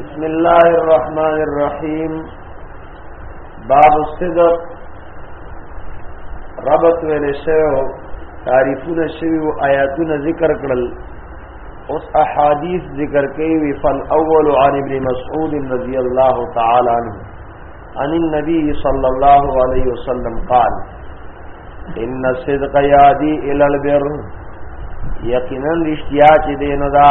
بسم الله الرحمن الرحيم باب الصدق ربط ویل شوی تعریفونه شوی او آیاتونه ذکر کړل اوس احادیث ذکر کوي وی فل اول عن ابن مسعود رضی الله تعالی عنہ عن النبي صلى الله عليه وسلم قال ان الصدق يهدي الى البر یقینا رشتیا چې دینه دا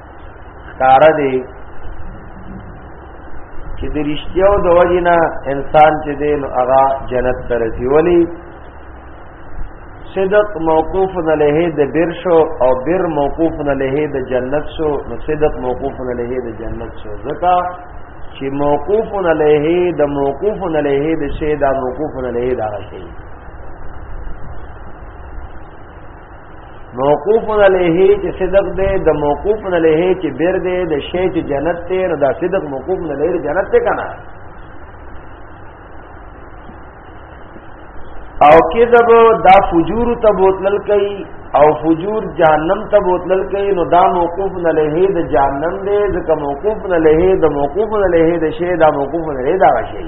کار دی چې د رښتیاو د وجینا انسان چې دی نو هغه جنت ته رسی ولی صدق موقوف علیه د بر شو او بر موقوف علیه د جنت شو نو صدق موقوف علیه د جنت شو ځکه چې موقوف علیه د موقوف علیه د شی دا موقوف علیه دا شی موقوف علیه چې صدق دی د موقوف علیه چې بیر دی د شی چې جنت ته نو دا صدق موقوف علیه جنت ته کنه او کذب دا فجور ته بوتل کوي او فجور جهنم ته بوتل کوي نو دا موقوف علیه د جهنم دی ځکه موقوف علیه د موقوف علیه د شی دا موقوف علیه دا شی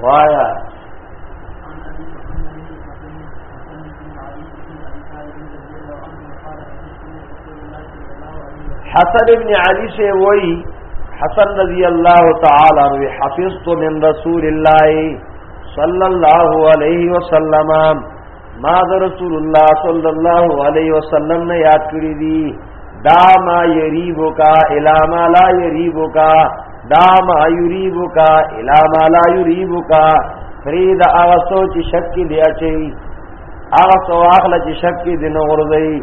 وایا حسن ابن علی سے وہی حسن رضی اللہ تعالی عنہ حفظت من رسول اللہ صلی اللہ علیہ وسلم ما د رسول الله صلی الله علیه وسلم نه یاد کړی دی دا ما یریبو کا الا ما لا یریبو کا دا ما یریبو کا الا ما لا یریبو کا فرید هغه سوچ شک دی اچي هغه سو اخلا چې شک دی نو ورځي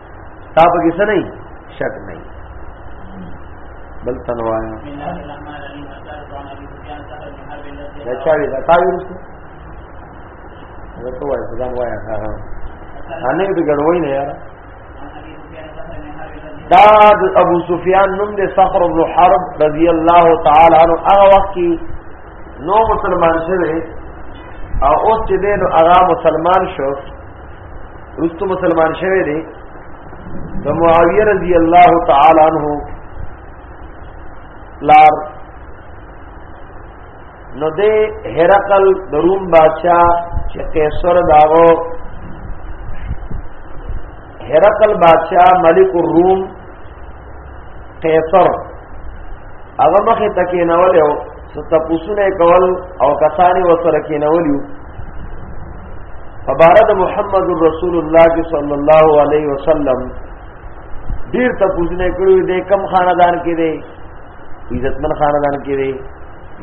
تا په کې څه نه شک نه بل تنوایا دا چا وی دا تا وی رسو دا تو وای ځان وای ها ها انې دې ګړوي نه یار دا ابو سفیان نوم دې صخر بن حرب رضی الله تعالی عنہ هغه وخت کې نو مسلمان شوه او اوس چې دین هغه مسلمان شو رستو مسلمان شوه دی د معاویه رضی الله تعالی عنہ لار نو دے هرقل د روم بادشاہ چې قیصر داغو هرقل بادشاہ ملک الروم قیصر هغه مخه تکې نه ولیو ستپوسونه کول او کسانی وسره کینولیو فبارد محمد رسول الله صلی الله علیه وسلم ډیر تپوسونه کړو دې کم خاندان کې دې عزتمن خاندان کې دې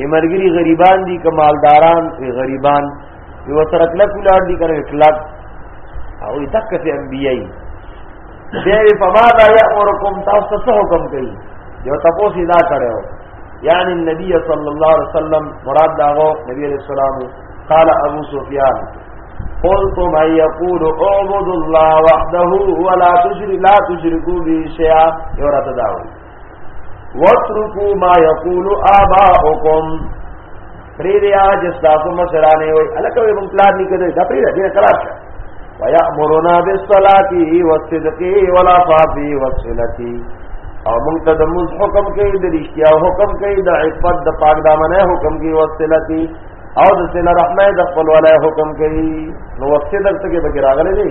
یمرګری غریبان دي کمالداران وی غریبان یو سره کله کولار دي کړو اخلاق او تک ته انبیای دې په ما دا یامرکم تاسو څه حکم کوي یو تاسو دا کړو یعنی النبي صلی الله علیه وسلم مراد داغو نبی علیہ السلام قال ابو سفیان قلت من يقول اعبد الله وحده ولا تشرك لا تشركوا به شيئا يورا تداو واتركوا ما يقول آباؤكم پری دی هغه چې تاسو مشرانه وي الکه وي مونږ پلان نه کړی دا پری دی خراب شه ويأمرنا بالصلاة والصدق والعفاف والصلة او مونږ ته د موږ حکم کوي د رښتیا حکم کوي د عفت د پاک دامنه حکم کوي وصلتي او د سل رحمه د خپل ولای حکم کوي نو وصلت ته کې بګراغله دي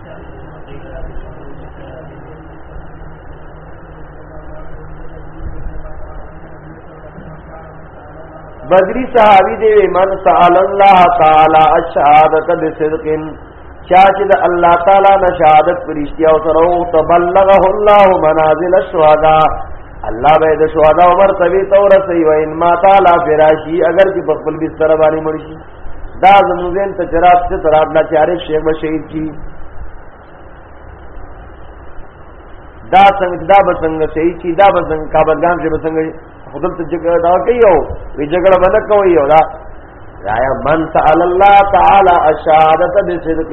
بدری صحابی دی من سأل الله تعالی الشهادت بصدق چا چې د الله تعالی نه شهادت پرشتیا او سره او تبلغه الله منازل الشهداء الله به د شهدا او مرتبه تور سي وین ما تعالی فراشي اگر چې په خپل بستر باندې مرشي دا زموږ زین ته چرات څه ترات لا چارې شیخ به شهید کی دا څنګه دا به څنګه شهید کی دا به څنګه کابلګان چې به څنګه خپل ته جګړه دا کوي او وی جګړه باندې کوي او دا رایا من تعالی الله تعالی اشهادت بصدق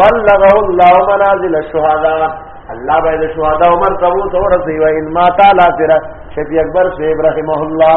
بلغه الله منازل الشهداء الله باید شهدا عمر تبو تو رسیو ان ما تعالی تیرا شفیع اکبر سے ابراهیم الله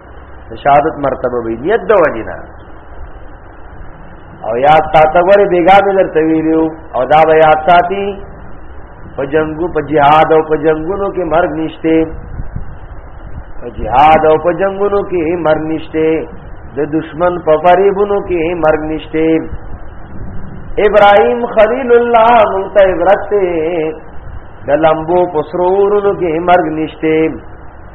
د شهادت مرتبه وي نیت د وجینا او یا ساته غره بیګا به درته ویلو او دا به یا ساتي په جنگو په جهاد او په جنگونو کې مرګ نشته په جهاد او په جنگونو کې مرګ نشته د دشمن په فریبونو کې مرګ نشته ابراهيم خليل الله مونته عبرت ته د لمبو پسرورونو کې مرګ نشته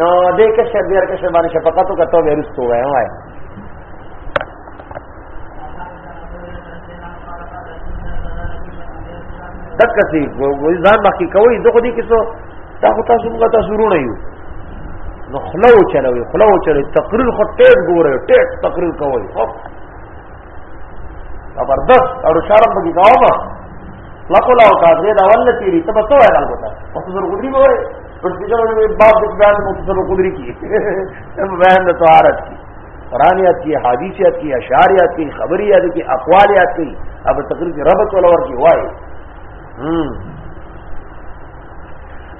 نو دې کې شر دې کې شر باندې شفقت او کتو ویروس تو وای وای دک سی وای ځان مخکې کوي دغه دې کې څو تا خو تاسو موږ تاسو ورونه یو نو خلو چلوي خلو چلوي تقریر خو ټیټ ګوره ټیټ تقریر کوي خو زبردست او شرم بګی کاوه لکه لا او کاغذ دا ول تیری ته بتو وای راغوتا اوس زر ګډي وای باب دکدار مختصر قدری کی وہم طہارت کی قرآن یاد کی حادیث یاد کی اشعار یاد کی خبر یاد کی اقوال یاد کی اب تقریر ربط والا ور کی وائے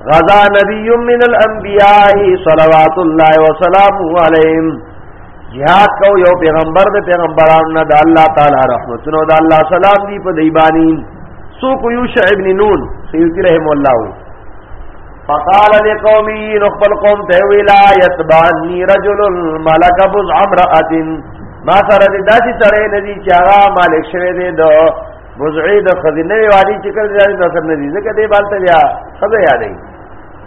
غزا نبی من الانبیاء صلوات اللہ وسلامہ علیہم جهاد کو یو پیغمبر د پیغمبرانو نه د الله تعالی رحمتونو د الله سلام دی په دی باندې سو کو یوش ابن نون سیوتی رحم الله وی فقال لقومي نخبل قوم ته ویلا يتبعني رجل ملك بز امراه ما سره د داسې سره ندي چې هغه مالک شوی دی دو بزعی د خزینه والی چې کړی دی نو سره ندي ځکه دی بالته بیا خزه یادې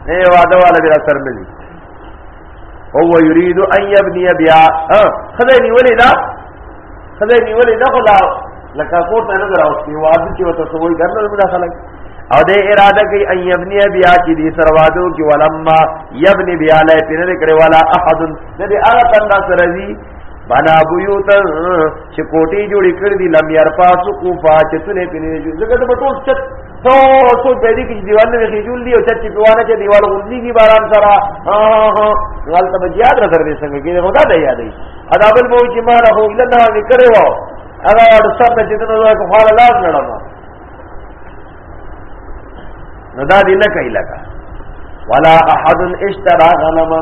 نه واده والا بیا سره ندي او یرید ان یبنی بیا خدای نیولې دا خدای نیولې دا خلا لکه کوټ نه نظر اوس کې واده چې وته سوې ګرنه بلا خلک او دې اراده کوي ان یبنی بیا چې دې سروادو کې ولما یبنی بیا لای پینې نه کړي والا احد دې هغه تندا سره دی بنا بیوت چې کوټي جوړې کړې دي لم یرفا سقوفا چې تونه پینې ځکه ته ټول چت سو سو پیدی کی دیوال نه خې جوړ دی او چې پیوانه چې دیوال غوړي کی باران سره ها ها غل ته یاد را درې څنګه کې خدا دې یادې ادا بل بو چې ما راو الا نه وکړې و هغه ور سره چې دنه زه کو خاله لاس نړم نو دا دې نه کوي لکه ولا احد اشترى غنما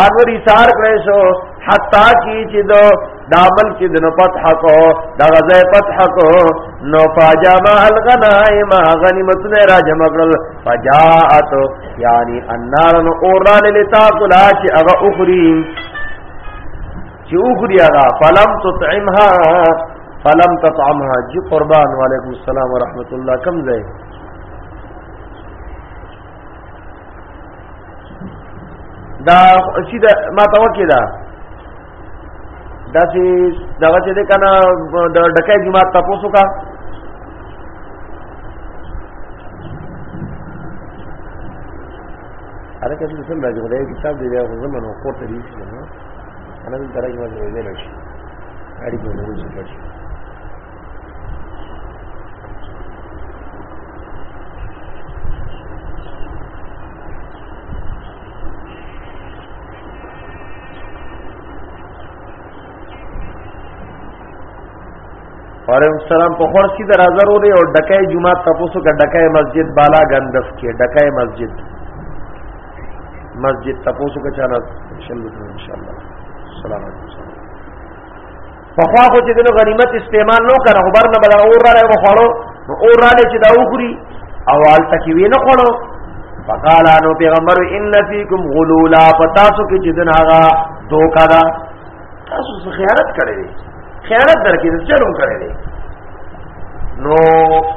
انور ایثار کړی شو حتا کی چې دو دا ملک د نو فتح کو دا غزه فتح کو نو فاجما الغنائم غنیمتونه را جمع کړل فجاءت یعنی النار نو اوران لتاکل چې هغه اخري چې اخري هغه فلم تطعمها فلم تطعمها جی قربان وعلیکم السلام ورحمت الله کم ځای دا چې دا ما ته وکي دا دا چې دا چې د کنه د ډکې جماعت تاسو کا هر کله چې څنګه راځي غوډه کتاب دی دا زمون او کوټه دی چې نه انا دې ترګه ورته ویل شي اړیکې ورسره شي اور السلام په خور سي درازه وروړي او ډکه جمعه تاسو کا ډکه مسجد بالا غندف کې ډکه مسجد مسجد تاسو کا چانه شل ان شاء الله السلام علیکم په خوا خو چې دنو غنیمت استعمال نو کړه خبر نه بل اور را لې خوړو اور را لې چې دا وخوري او حال تک وی نه خوړو فقال انو پیغمبر ان فیکم غلولا پتاسو کې جدن هغه دوکا دا تاسو څه خیانت کړی دی خیانت درکې څه چلو کړی دی نو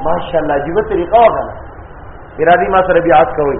ماشاءالله جیو طریقه وغلا ارادي ما سره بیعت کوي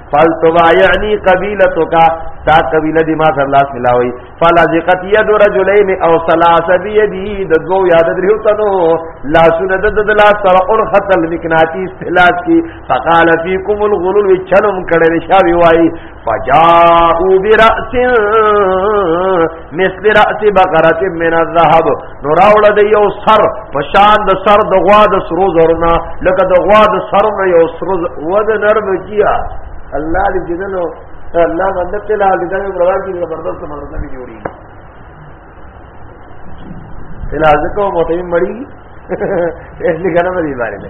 فالتبايعني قبيلتك تا قبيله دي ما سره لاس ملاوي فلازقت يد رجلين او ثلاث بيدي د دو یاد دريو تنو لا سن د د لا سر اور خطل مقناطيس ثلاث کی فقال فيكم الغلول چلم کړه شاوي وای فجاءوا براس مثل راس بقره من الذهب نو راوړه د یو سر پشان د سر د غوا د سرو زرنا لکه د غوا د سر نه یو سرو و د نرم کیا الله دې جننو الله باندې تل حال دې برابر کی زبردست مدرسه کې جوړي تل ازکو متیم مړی اس لیکنه مې دی باندې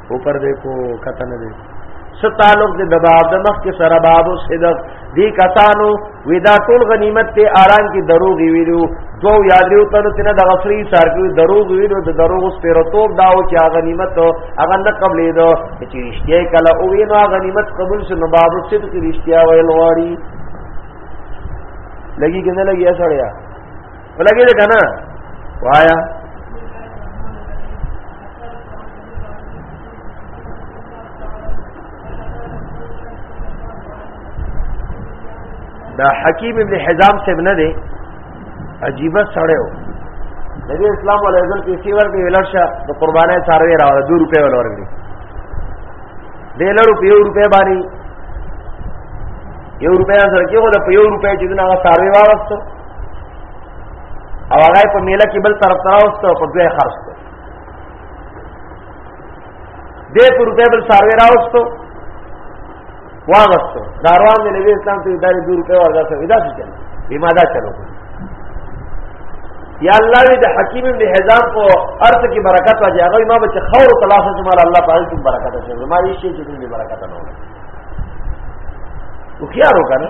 اوپر دیکھو کته نه دی ستالوک د باب د مخ کې سره باب صدق دی کسانو ودا ټول غنیمت ته آرام کې دروغ ویلو دو یادریو تر تینا د غفری سار کې دروغ ویلو د دروغ سپیرتوب داو چې غنیمت هغه نه قبلې دو چې رښتیا کله او وینو غنیمت قبول شنو باب صدق رښتیا ویل غواړي لګي کنه لګي اسړیا ولګې ده کنه وایا دا حکیم ابن حزام سے نه دی عجیبه سړی و نبی اسلام علیه وسلم پیسې ورکړي ولرشه د قربانې ساروي راوړه 2 روپے ولورګي د لرو په 1 روپے باندې یو روپیا سره کې خو د په یو روپیا چې دغه ساروي واغسته او هغه په میله کې بل طرف تراوست او په دوی خرڅ کړ دې پر روپې بل سروي راوستو واغستو داروان دی نبی اسلام ته داري دور په وردا سره ادا څه چل بما دا چلو یا الله دې حکیم ابن حزام کو ارث کی برکت واجه هغه ما بچ خور تلاش چې مال الله پاک کی برکت شه ما یې شي چې دې برکت نه وي خو خيار وکړه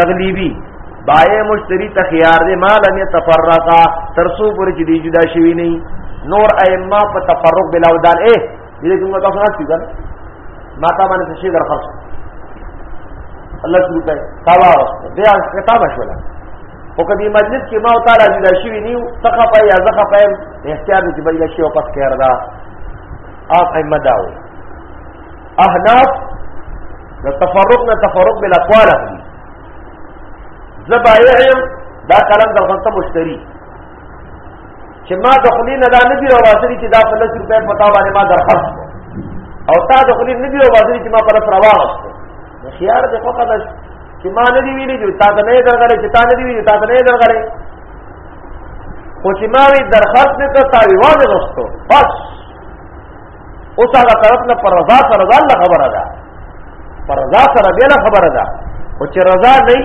تغلیبی بای مشتری ته خيار دی مال ان يتفرقا ترسو پر چې دی جدا شوی نه نور ائمه په تفرق بلا ودان اے دې کومه تاسو نه څه ما تا باندې شي درخص الله شروع کړي ساوا واست بیا کتاب شولا او کدی مجلس کې ما او تعالی جدا شوی نیو څخه پای یا ځخه پای احتیاط دې بل شي او پس کړه دا اپ ائمه داوي احناف د تفرق نه تفرق بل اقوال اخلي زبايعم دا کلام د غلطه مشتري چې ما د خلی نه دا نه دی راوځري چې دا په لس روپۍ پتا باندې ما درخواست او تا د خلی نه دی راوځري چې ما پر سره واغست نو خيار دې خو قدش چې ما نه دی ویلي چې تا ته نه درغلې چې تا نه دی ویلي تا ته نه درغلې خو چې ما وی درخواست نه ته تا وی واغستو بس اوس هغه طرف نه پر رضا سره ځان له خبره ده پر رضا سره بیا له خبره ده او چې رضا نه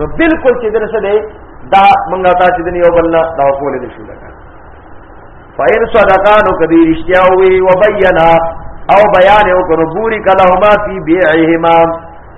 نو بالکل چې درسه ده دا مونږه تاسو دې یو بل نه دا کول نه شو لګا فاین صدقانو کدی رشتیا وی وبینا او بیان او کنو بوری کلهما فی بیعهما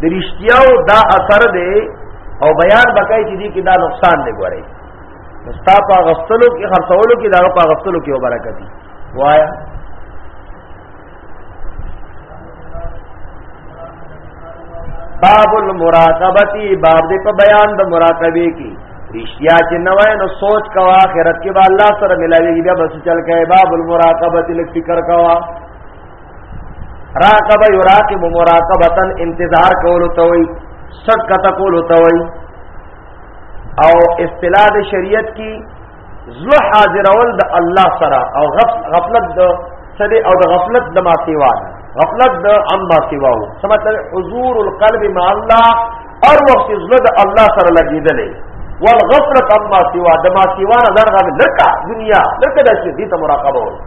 د رښتیاو دا اثر دی او بیان بکای چې دې کې دا نقصان دی ګورې مستا په غفتلو کې خرڅولو کې دا په غفتلو کې وبرکت دي وایا باب المراقبتی باب دې په بیان د مراقبه کې رشتیا چې نه وای نو سوچ کوا آخرت کې به الله سره ملاوي بیا بس چل کای باب المراقبه لک فکر کوا راقب یراقب مراقبتا انتظار کولو ته وي سټ کته کولو ته وي او اصطلاح د شریعت کې زلو حاضرول د الله سره او غفلت د سره او د غفلت د ما سیوا غفلت د عما سیوا او سمته حضور القلب مع الله اور وخت زلو د الله سره لګیدلې والغفلت عما سیوا د ما سیوا نه درغه لکه دنیا لکه د شي دې ته مراقبه وي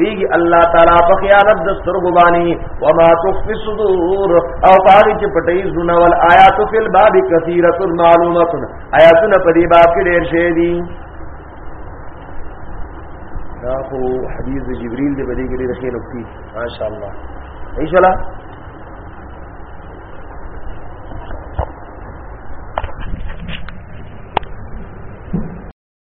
ویږي الله تعالی په خیانت د سترګو باندې وما تخفي صدور او پاره چې پټي زونه ول آیات فی الباب کثیره معلومات آیاتونه په دې باب کې ډېر شې دي دا خو حدیث د جبرئیل دی بلې کې ډېر ښه نکتی ماشاء الله ایشلا